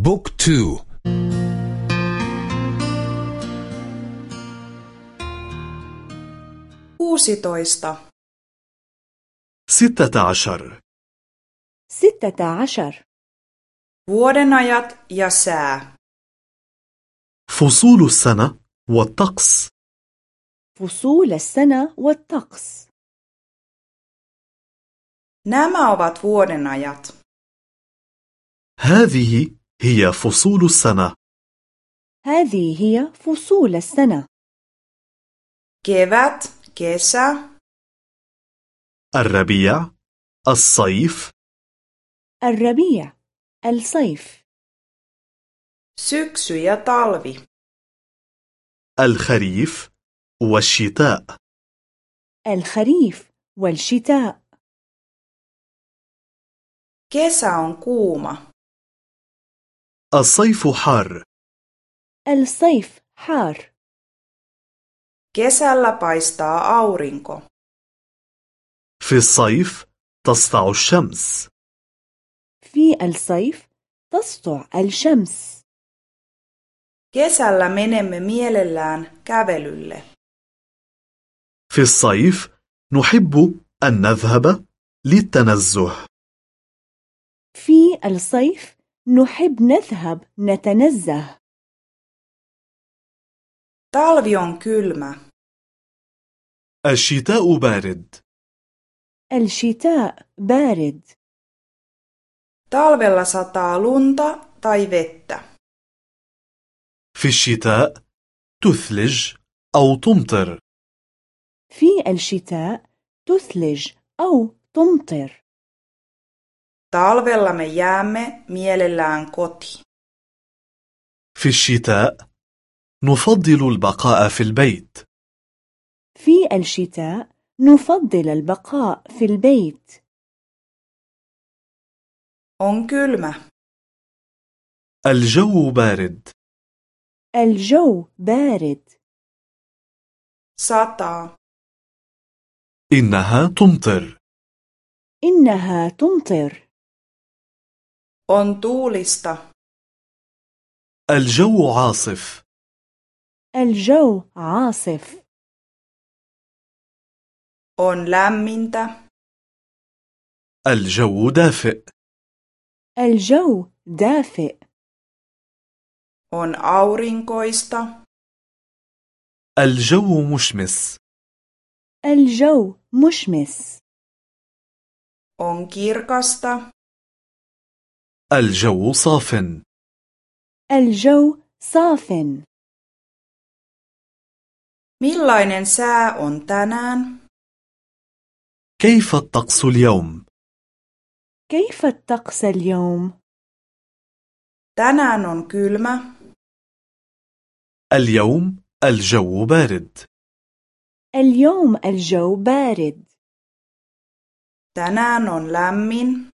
بوك تو. kuusitoista. ستة عشر. ستة عشر. Vuodenajat ja sää. فصول السنة والطقس. فصول السنة والطقس. Nämä ovat vuodenajat. هذه هي فصول السنة. هذه هي فصول السنة. Kevät, kesä, الربيع الصيف. الربيع الصيف. syksy ja talvi. الخريف والشتاء. الخريف والشتاء. Kesä on kuuma. الصيف حار. الصيف حار. Kesällä paistaa aurinko. في الصيف تسطع الشمس. في الصيف تسطع الشمس. Kesällä menemme mielellään kävelylle. في الصيف نحب أن نذهب للتنزه. في الصيف نحب نذهب نتنزه. Talvi on kylmä. الشتاء بارد. الشتاء بارد. Talvella sataa lunta tai vettä. في الشتاء تثلج أو تمطر. في الشتاء تثلج أو تمطر. Talvella me jäämme mielellään koti. في الشتاء نفضل البقاء في البيت في الشتاء نفضل البقاء في البيت On kylmä. الجو بارد الجو بارد Sataa. إنها تمطر إنها تمطر On tuulista. الجو عاصف الجو عاصف On lämmintä. الجو دافئ الجو دافئ On aurinkoista. الجو مشمس الجو مشمس On kirkasta. الجو صاف الجو صاف Millainen sää on tänään? كيف الطقس اليوم؟ كيف الطقس اليوم؟ Tänään on kylmä. اليوم الجو بارد اليوم الجو بارد Tänään on lämmin.